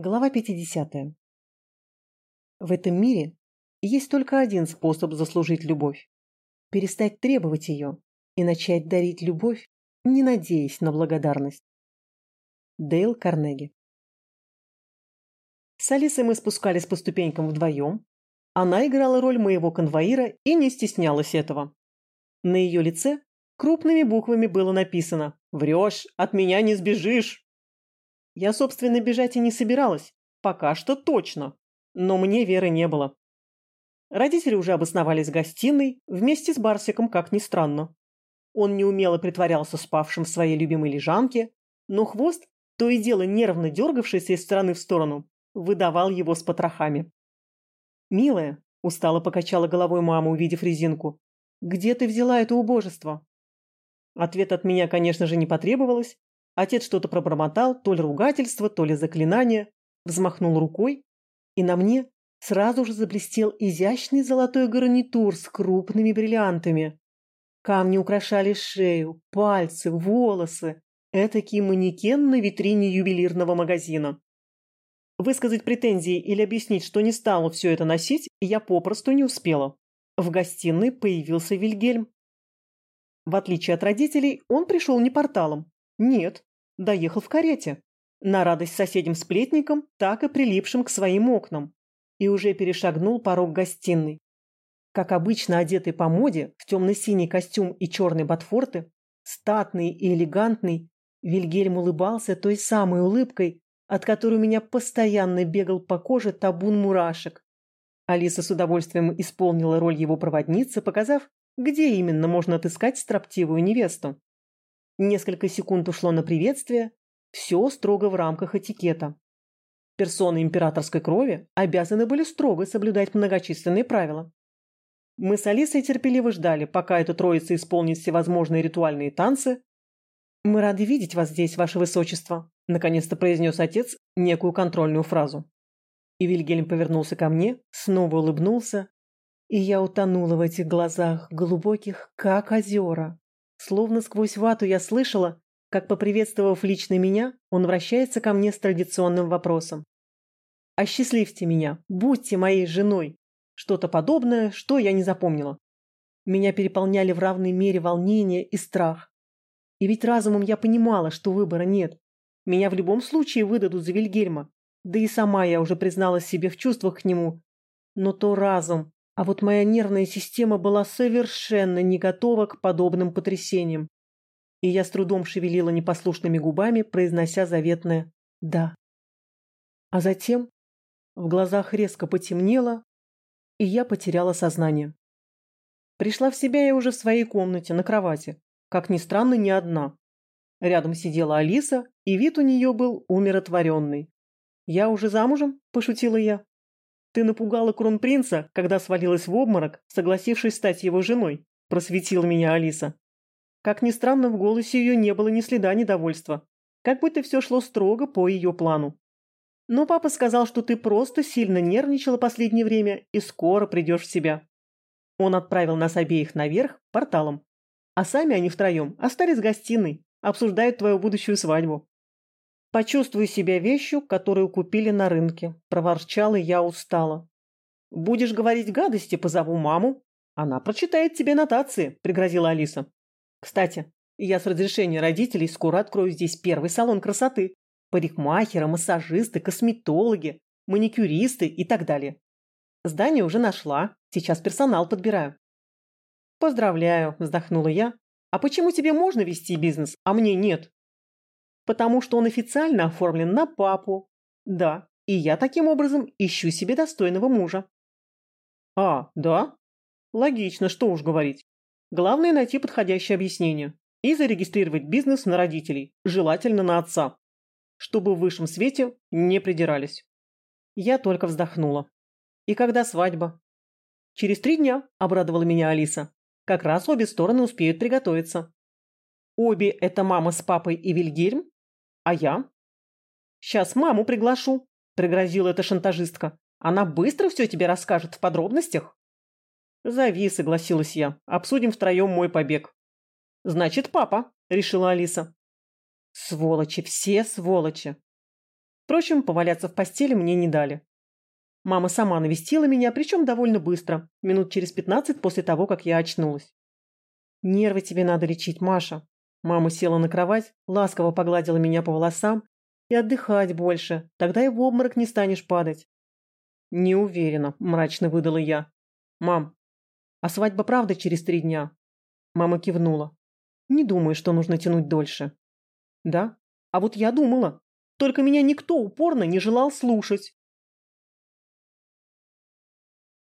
Глава 50. В этом мире есть только один способ заслужить любовь. Перестать требовать ее и начать дарить любовь, не надеясь на благодарность. Дейл Карнеги. С Алисой мы спускались по ступенькам вдвоем. Она играла роль моего конвоира и не стеснялась этого. На ее лице крупными буквами было написано «Врешь, от меня не сбежишь». Я, собственно, бежать и не собиралась. Пока что точно. Но мне веры не было. Родители уже обосновались в гостиной, вместе с Барсиком, как ни странно. Он неумело притворялся спавшим в своей любимой лежанке, но хвост, то и дело нервно дергавшийся из стороны в сторону, выдавал его с потрохами. «Милая», – устало покачала головой мама, увидев резинку, – «где ты взяла это убожество?» Ответ от меня, конечно же, не потребовалось, Отец что-то пробормотал, то ли ругательство, то ли заклинание, взмахнул рукой, и на мне сразу же заблестел изящный золотой гарнитур с крупными бриллиантами. Камни украшали шею, пальцы, волосы. Этакий манекен на витрине ювелирного магазина. Высказать претензии или объяснить, что не стала все это носить, я попросту не успела. В гостиной появился Вильгельм. В отличие от родителей, он пришел не порталом. Нет, доехал в карете. На радость соседям-сплетникам, так и прилипшим к своим окнам. И уже перешагнул порог гостиной. Как обычно одетый по моде, в темно-синий костюм и черные ботфорты, статный и элегантный, Вильгельм улыбался той самой улыбкой, от которой у меня постоянно бегал по коже табун мурашек. Алиса с удовольствием исполнила роль его проводницы, показав, где именно можно отыскать строптивую невесту. Несколько секунд ушло на приветствие, все строго в рамках этикета. Персоны императорской крови обязаны были строго соблюдать многочисленные правила. Мы с Алисой терпеливо ждали, пока эта троица исполнит всевозможные ритуальные танцы. «Мы рады видеть вас здесь, ваше высочество», – наконец-то произнес отец некую контрольную фразу. И Вильгельм повернулся ко мне, снова улыбнулся, и я утонула в этих глазах, глубоких, как озера. Словно сквозь вату я слышала, как, поприветствовав лично меня, он вращается ко мне с традиционным вопросом. «Осчастливьте меня, будьте моей женой!» Что-то подобное, что я не запомнила. Меня переполняли в равной мере волнение и страх. И ведь разумом я понимала, что выбора нет. Меня в любом случае выдадут за Вильгельма. Да и сама я уже призналась себе в чувствах к нему. Но то разум, а вот моя нервная система была совершенно не готова к подобным потрясениям. И я с трудом шевелила непослушными губами, произнося заветное «да». А затем в глазах резко потемнело, и я потеряла сознание. Пришла в себя я уже в своей комнате, на кровати. Как ни странно, не одна. Рядом сидела Алиса, и вид у нее был умиротворенный. «Я уже замужем?» – пошутила я. «Ты напугала кронпринца, когда свалилась в обморок, согласившись стать его женой», – просветила меня Алиса. Как ни странно, в голосе ее не было ни следа недовольства. Как будто все шло строго по ее плану. Но папа сказал, что ты просто сильно нервничала последнее время и скоро придешь в себя. Он отправил нас обеих наверх порталом. А сами они втроем остались в гостиной, обсуждают твою будущую свадьбу. «Почувствуй себя вещью, которую купили на рынке», – проворчала я устало. «Будешь говорить гадости, позову маму. Она прочитает тебе нотации», – пригрозила Алиса. «Кстати, я с разрешения родителей скоро открою здесь первый салон красоты. Парикмахеры, массажисты, косметологи, маникюристы и так далее. Здание уже нашла, сейчас персонал подбираю». «Поздравляю», – вздохнула я. «А почему тебе можно вести бизнес, а мне нет?» Потому что он официально оформлен на папу. Да, и я таким образом ищу себе достойного мужа. А, да? Логично, что уж говорить. Главное найти подходящее объяснение и зарегистрировать бизнес на родителей, желательно на отца, чтобы в высшем свете не придирались. Я только вздохнула. И когда свадьба? Через три дня, обрадовала меня Алиса. Как раз обе стороны успеют приготовиться. Обе – это мама с папой и Вильгельм? А я? Сейчас маму приглашу, пригрозила эта шантажистка. Она быстро все тебе расскажет в подробностях. Зови, согласилась я. Обсудим втроем мой побег. Значит, папа, решила Алиса. Сволочи, все сволочи. Впрочем, поваляться в постели мне не дали. Мама сама навестила меня, причем довольно быстро, минут через пятнадцать после того, как я очнулась. «Нервы тебе надо лечить, Маша». Мама села на кровать, ласково погладила меня по волосам и отдыхать больше, тогда и в обморок не станешь падать. «Не уверена», – мрачно выдала я. «Мам, а свадьба правда через три дня?» Мама кивнула. «Не думаю, что нужно тянуть дольше». «Да? А вот я думала. Только меня никто упорно не желал слушать.